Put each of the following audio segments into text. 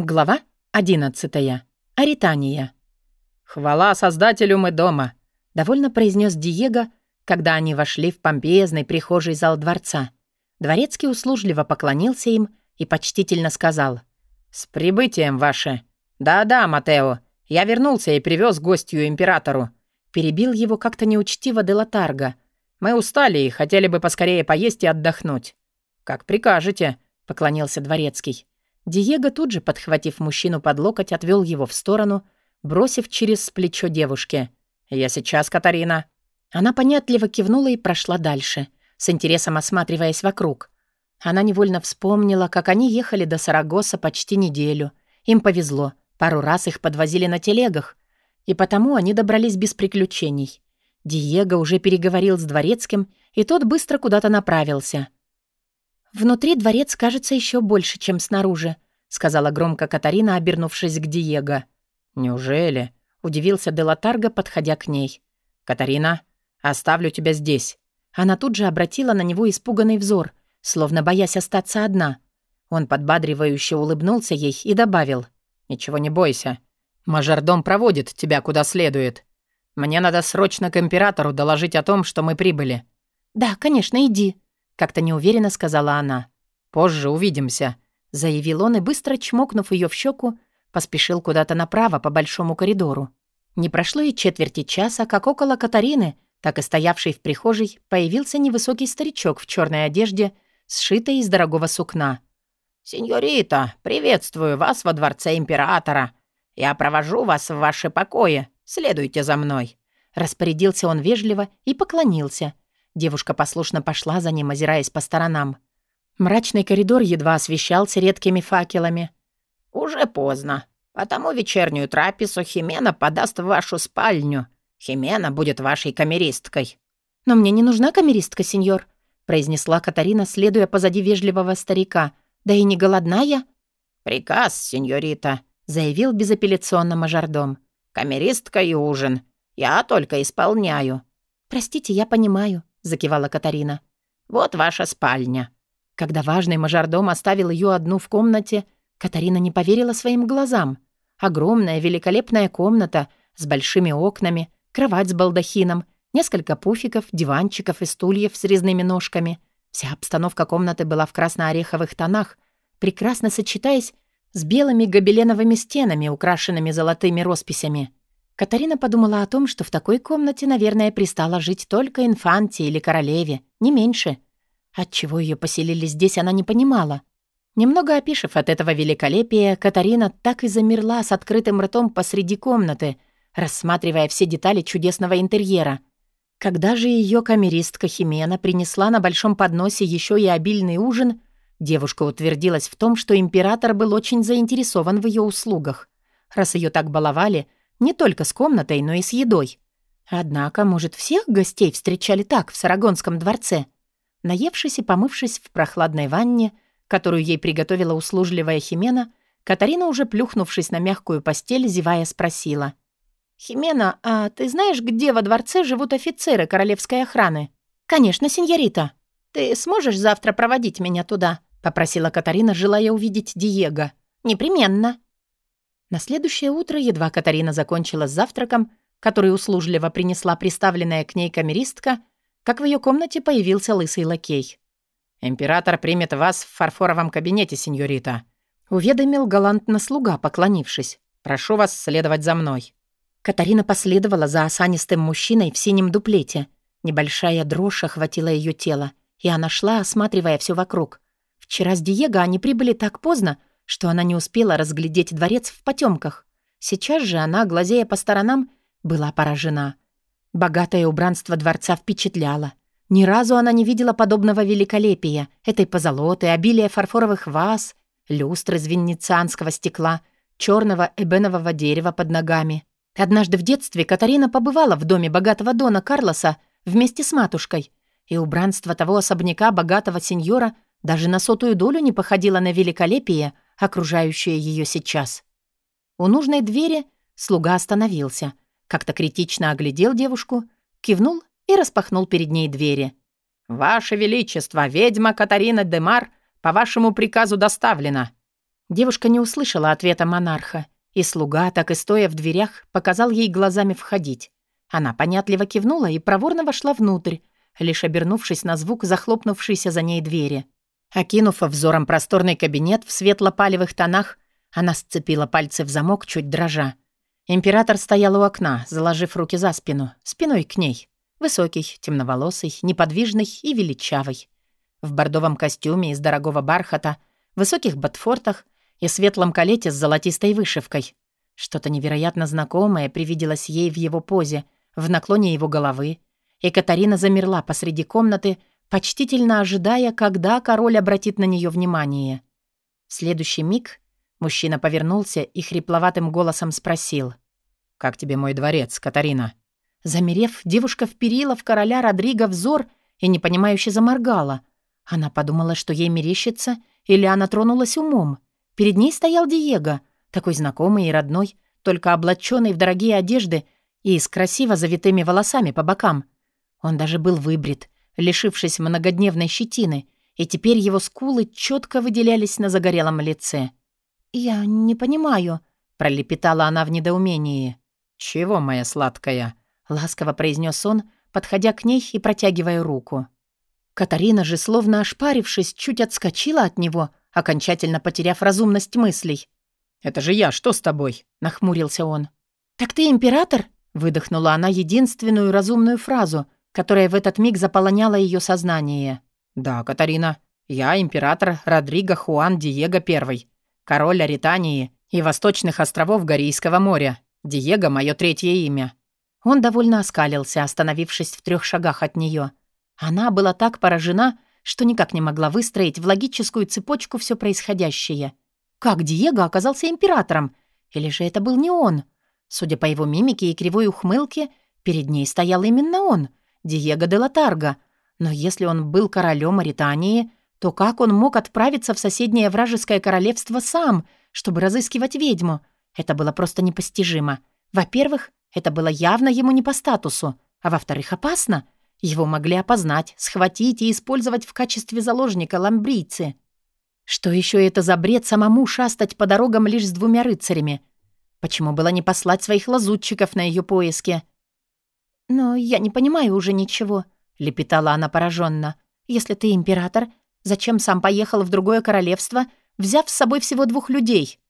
Глава 11. Аритания. «Хвала Создателю мы дома», — довольно произнес Диего, когда они вошли в помпезный прихожий зал дворца. Дворецкий услужливо поклонился им и почтительно сказал. «С прибытием ваше!» «Да-да, Матео, я вернулся и привез гостью императору». Перебил его как-то неучтиво Делатарго. «Мы устали и хотели бы поскорее поесть и отдохнуть». «Как прикажете», — поклонился дворецкий. Диего тут же, подхватив мужчину под локоть, отвел его в сторону, бросив через плечо девушке. «Я сейчас, Катарина». Она понятливо кивнула и прошла дальше, с интересом осматриваясь вокруг. Она невольно вспомнила, как они ехали до Сарагоса почти неделю. Им повезло, пару раз их подвозили на телегах, и потому они добрались без приключений. Диего уже переговорил с дворецким, и тот быстро куда-то направился — «Внутри дворец кажется еще больше, чем снаружи», — сказала громко Катарина, обернувшись к Диего. «Неужели?» — удивился Делатарго, подходя к ней. «Катарина, оставлю тебя здесь». Она тут же обратила на него испуганный взор, словно боясь остаться одна. Он подбадривающе улыбнулся ей и добавил. «Ничего не бойся. Мажордом проводит тебя куда следует. Мне надо срочно к императору доложить о том, что мы прибыли». «Да, конечно, иди», как-то неуверенно сказала она. «Позже увидимся», — заявил он и, быстро чмокнув ее в щеку, поспешил куда-то направо по большому коридору. Не прошло и четверти часа, как около Катарины, так и стоявшей в прихожей, появился невысокий старичок в черной одежде, сшитой из дорогого сукна. «Сеньорита, приветствую вас во дворце императора. Я провожу вас в ваши покои. Следуйте за мной». Распорядился он вежливо и поклонился — Девушка послушно пошла за ним, озираясь по сторонам. Мрачный коридор едва освещался редкими факелами. «Уже поздно. Потому вечернюю трапезу Химена подаст в вашу спальню. Химена будет вашей камеристкой». «Но мне не нужна камеристка, сеньор», произнесла Катарина, следуя позади вежливого старика. «Да и не голодная». «Приказ, сеньорита», заявил безапелляционно мажордом. «Камеристка и ужин. Я только исполняю». «Простите, я понимаю закивала Катарина. «Вот ваша спальня». Когда важный мажордом оставил ее одну в комнате, Катарина не поверила своим глазам. Огромная великолепная комната с большими окнами, кровать с балдахином, несколько пуфиков, диванчиков и стульев с резными ножками. Вся обстановка комнаты была в красно-ореховых тонах, прекрасно сочетаясь с белыми гобеленовыми стенами, украшенными золотыми росписями. Катарина подумала о том, что в такой комнате, наверное, пристало жить только инфанте или королеве, не меньше. Отчего ее поселили здесь, она не понимала. Немного опишив от этого великолепия, Катарина так и замерла с открытым ртом посреди комнаты, рассматривая все детали чудесного интерьера. Когда же ее камеристка Химена принесла на большом подносе еще и обильный ужин, девушка утвердилась в том, что император был очень заинтересован в ее услугах. Раз ее так баловали — не только с комнатой, но и с едой. Однако, может, всех гостей встречали так в Сарагонском дворце? Наевшись и помывшись в прохладной ванне, которую ей приготовила услужливая Химена, Катарина, уже плюхнувшись на мягкую постель, зевая, спросила. «Химена, а ты знаешь, где во дворце живут офицеры королевской охраны?» «Конечно, сеньорита. Ты сможешь завтра проводить меня туда?» — попросила Катарина, желая увидеть Диего. «Непременно», на следующее утро едва Катарина закончила с завтраком, который услужливо принесла приставленная к ней камеристка, как в ее комнате появился лысый лакей. «Император примет вас в фарфоровом кабинете, сеньорита», — уведомил галантно слуга, поклонившись. «Прошу вас следовать за мной». Катарина последовала за осанистым мужчиной в синем дуплете. Небольшая дрожь охватила ее тело, и она шла, осматривая все вокруг. Вчера с Диего они прибыли так поздно, что она не успела разглядеть дворец в потемках. Сейчас же она, глазея по сторонам, была поражена. Богатое убранство дворца впечатляло. Ни разу она не видела подобного великолепия, этой позолоты, обилия фарфоровых ваз, люстры из венецианского стекла, черного эбенового дерева под ногами. Однажды в детстве Катарина побывала в доме богатого Дона Карлоса вместе с матушкой, и убранство того особняка богатого сеньора даже на сотую долю не походило на великолепие, окружающее ее сейчас. У нужной двери слуга остановился, как-то критично оглядел девушку, кивнул и распахнул перед ней двери. «Ваше Величество, ведьма Катарина Демар по вашему приказу доставлена». Девушка не услышала ответа монарха, и слуга, так и стоя в дверях, показал ей глазами входить. Она понятливо кивнула и проворно вошла внутрь, лишь обернувшись на звук захлопнувшейся за ней двери. Окинув взором просторный кабинет в светло-палевых тонах, она сцепила пальцы в замок, чуть дрожа. Император стоял у окна, заложив руки за спину, спиной к ней. Высокий, темноволосый, неподвижный и величавый. В бордовом костюме из дорогого бархата, высоких ботфортах и светлом колете с золотистой вышивкой. Что-то невероятно знакомое привиделось ей в его позе, в наклоне его головы, и Катарина замерла посреди комнаты, почтительно ожидая, когда король обратит на нее внимание. В следующий миг мужчина повернулся и хрипловатым голосом спросил. «Как тебе мой дворец, Катарина?» Замерев, девушка вперила в короля Родриго взор и непонимающе заморгала. Она подумала, что ей мерещится, или она тронулась умом. Перед ней стоял Диего, такой знакомый и родной, только облаченный в дорогие одежды и с красиво завитыми волосами по бокам. Он даже был выбрит, лишившись многодневной щетины, и теперь его скулы четко выделялись на загорелом лице. «Я не понимаю», — пролепетала она в недоумении. «Чего, моя сладкая?» — ласково произнес он, подходя к ней и протягивая руку. Катарина же, словно ошпарившись, чуть отскочила от него, окончательно потеряв разумность мыслей. «Это же я, что с тобой?» — нахмурился он. «Так ты император?» — выдохнула она единственную разумную фразу, которая в этот миг заполоняла ее сознание. «Да, Катарина, я император Родриго Хуан Диего I, король Аритании и Восточных островов Горийского моря. Диего — мое третье имя». Он довольно оскалился, остановившись в трех шагах от нее. Она была так поражена, что никак не могла выстроить в логическую цепочку все происходящее. Как Диего оказался императором? Или же это был не он? Судя по его мимике и кривой ухмылке, перед ней стоял именно он, Диего де Латарго. Но если он был королем Маритании, то как он мог отправиться в соседнее вражеское королевство сам, чтобы разыскивать ведьму? Это было просто непостижимо. Во-первых, это было явно ему не по статусу, а во-вторых, опасно — его могли опознать, схватить и использовать в качестве заложника ламбрийцы. Что еще это за бред самому шастать по дорогам лишь с двумя рыцарями? Почему было не послать своих лазутчиков на ее поиски? «Но я не понимаю уже ничего», — лепетала она пораженно. «Если ты император, зачем сам поехал в другое королевство, взяв с собой всего двух людей?»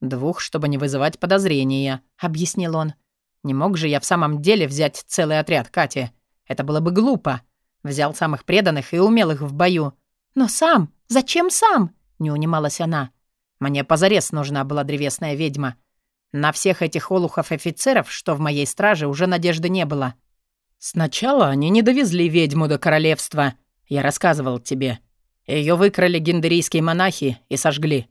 «Двух, чтобы не вызывать подозрения», — объяснил он. «Не мог же я в самом деле взять целый отряд Кати. Это было бы глупо. Взял самых преданных и умелых в бою. Но сам? Зачем сам? Не унималась она. Мне позарез нужна была древесная ведьма. На всех этих олухов-офицеров, что в моей страже, уже надежды не было. Сначала они не довезли ведьму до королевства. Я рассказывал тебе. Ее выкрали гендерийские монахи и сожгли.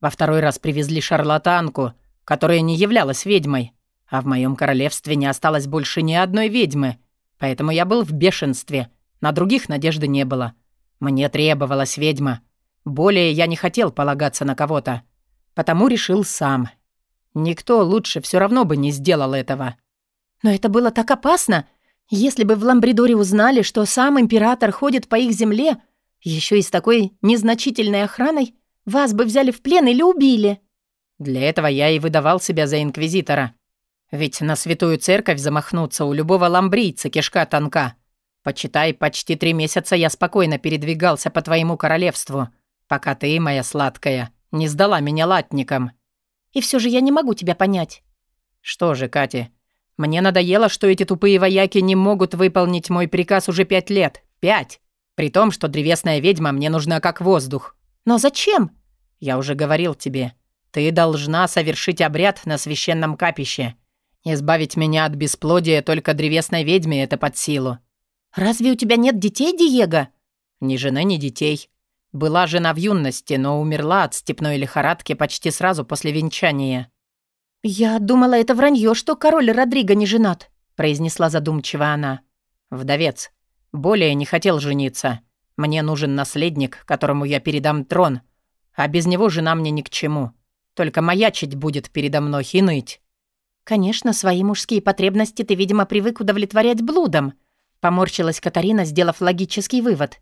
Во второй раз привезли шарлатанку, которая не являлась ведьмой. А в моем королевстве не осталось больше ни одной ведьмы — Поэтому я был в бешенстве. На других надежды не было. Мне требовалась ведьма. Более я не хотел полагаться на кого-то. Потому решил сам. Никто лучше все равно бы не сделал этого. Но это было так опасно. Если бы в Ламбридоре узнали, что сам император ходит по их земле, еще и с такой незначительной охраной, вас бы взяли в плен или убили. Для этого я и выдавал себя за инквизитора. Ведь на святую церковь замахнуться у любого ламбрийца кишка тонка. Почитай, почти три месяца я спокойно передвигался по твоему королевству, пока ты, моя сладкая, не сдала меня латникам. И все же я не могу тебя понять. Что же, Катя, мне надоело, что эти тупые вояки не могут выполнить мой приказ уже пять лет. Пять! При том, что древесная ведьма мне нужна как воздух. Но зачем? Я уже говорил тебе. Ты должна совершить обряд на священном капище. Избавить меня от бесплодия только древесной ведьме это под силу. Разве у тебя нет детей, Диего? Ни жены, ни детей. Была жена в юности, но умерла от степной лихорадки почти сразу после венчания. Я думала, это вранье, что король Родриго не женат, произнесла задумчиво она. Вдовец. Более не хотел жениться. Мне нужен наследник, которому я передам трон. А без него жена мне ни к чему. Только маячить будет передо мной и ныть. «Конечно, свои мужские потребности ты, видимо, привык удовлетворять блудом», поморщилась Катарина, сделав логический вывод.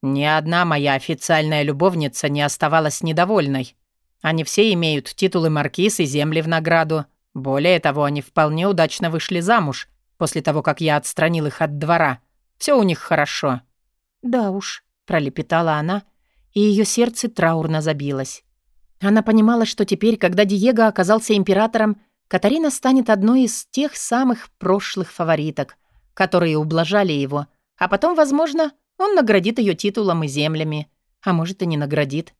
«Ни одна моя официальная любовница не оставалась недовольной. Они все имеют титулы маркиз и земли в награду. Более того, они вполне удачно вышли замуж после того, как я отстранил их от двора. Все у них хорошо». «Да уж», — пролепетала она, и ее сердце траурно забилось. Она понимала, что теперь, когда Диего оказался императором, Катарина станет одной из тех самых прошлых фавориток, которые ублажали его, а потом, возможно, он наградит ее титулом и землями, а может и не наградит.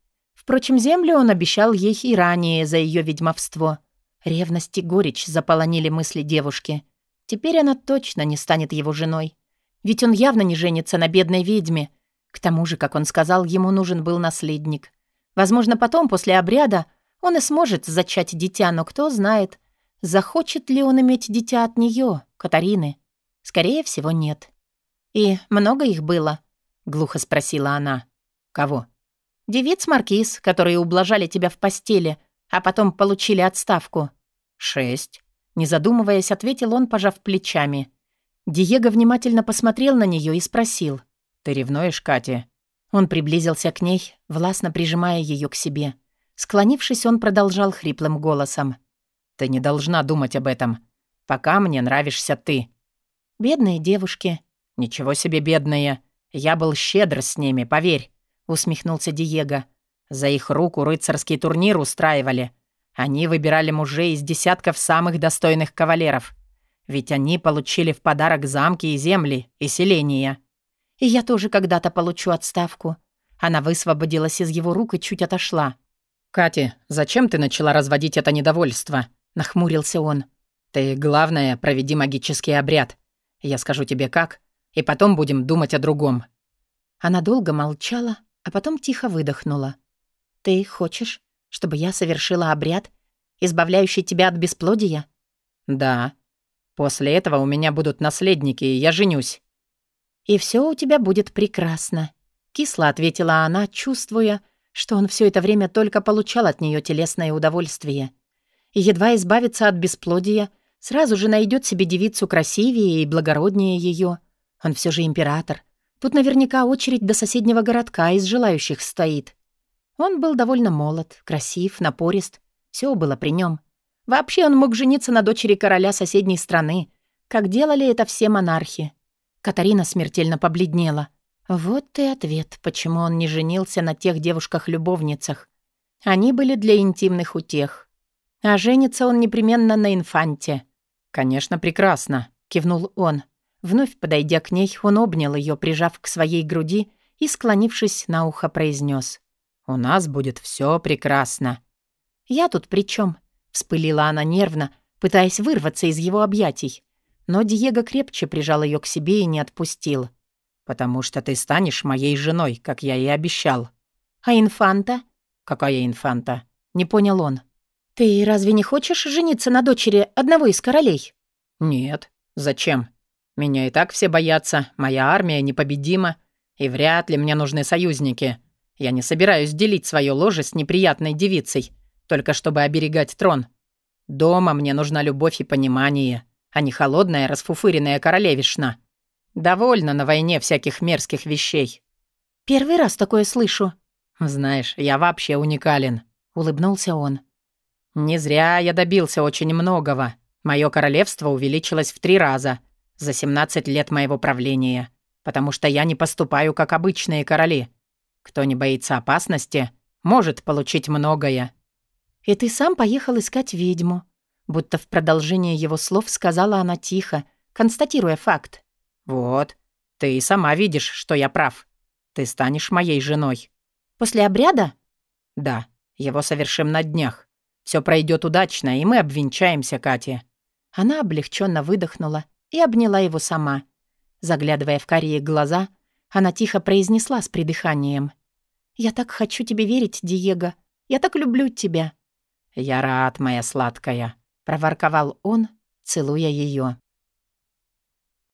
Впрочем, землю он обещал ей и ранее за ее ведьмовство. Ревность и горечь заполонили мысли девушки. Теперь она точно не станет его женой. Ведь он явно не женится на бедной ведьме. К тому же, как он сказал, ему нужен был наследник. Возможно, потом, после обряда, он и сможет зачать дитя, но кто знает, захочет ли он иметь дитя от нее, Катарины. Скорее всего, нет. «И много их было?» — глухо спросила она. «Кого?» «Девиц Маркиз, которые ублажали тебя в постели, а потом получили отставку». «Шесть», — не задумываясь, ответил он, пожав плечами. Диего внимательно посмотрел на нее и спросил. «Ты ревнуешь, Катя?» Он приблизился к ней, властно прижимая ее к себе. Склонившись, он продолжал хриплым голосом. «Ты не должна думать об этом. Пока мне нравишься ты». «Бедные девушки». «Ничего себе бедные. Я был щедр с ними, поверь», — усмехнулся Диего. «За их руку рыцарский турнир устраивали. Они выбирали мужей из десятков самых достойных кавалеров. Ведь они получили в подарок замки и земли, и селения». И я тоже когда-то получу отставку. Она высвободилась из его рук и чуть отошла. «Катя, зачем ты начала разводить это недовольство?» — нахмурился он. «Ты, главное, проведи магический обряд. Я скажу тебе как, и потом будем думать о другом». Она долго молчала, а потом тихо выдохнула. «Ты хочешь, чтобы я совершила обряд, избавляющий тебя от бесплодия?» «Да. После этого у меня будут наследники, и я женюсь. «И все у тебя будет прекрасно», — кисло ответила она, чувствуя, что он все это время только получал от нее телесное удовольствие. И едва избавиться от бесплодия, сразу же найдет себе девицу красивее и благороднее ее. Он все же император. Тут наверняка очередь до соседнего городка из желающих стоит. Он был довольно молод, красив, напорист. Все было при нем. Вообще он мог жениться на дочери короля соседней страны, как делали это все монархи. Катарина смертельно побледнела. Вот и ответ, почему он не женился на тех девушках-любовницах. Они были для интимных утех. А женится он непременно на инфанте. «Конечно, прекрасно», — кивнул он. Вновь подойдя к ней, он обнял ее, прижав к своей груди и, склонившись на ухо, произнес: «У нас будет все прекрасно». «Я тут при чем? вспылила она нервно, пытаясь вырваться из его объятий. Но Диего крепче прижал ее к себе и не отпустил. «Потому что ты станешь моей женой, как я и обещал». «А инфанта?» «Какая инфанта?» Не понял он. «Ты разве не хочешь жениться на дочери одного из королей?» «Нет. Зачем? Меня и так все боятся, моя армия непобедима, и вряд ли мне нужны союзники. Я не собираюсь делить свое ложе с неприятной девицей, только чтобы оберегать трон. Дома мне нужна любовь и понимание а не холодная расфуфыренная королевишна. Довольно на войне всяких мерзких вещей. Первый раз такое слышу. Знаешь, я вообще уникален, улыбнулся он. Не зря я добился очень многого. Мое королевство увеличилось в три раза за 17 лет моего правления, потому что я не поступаю как обычные короли. Кто не боится опасности, может получить многое. И ты сам поехал искать ведьму, Будто в продолжение его слов сказала она тихо, констатируя факт. «Вот, ты и сама видишь, что я прав. Ты станешь моей женой». «После обряда?» «Да, его совершим на днях. Все пройдет удачно, и мы обвенчаемся, Катя». Она облегченно выдохнула и обняла его сама. Заглядывая в карие глаза, она тихо произнесла с придыханием. «Я так хочу тебе верить, Диего. Я так люблю тебя». «Я рад, моя сладкая», проворковал он, целуя ее.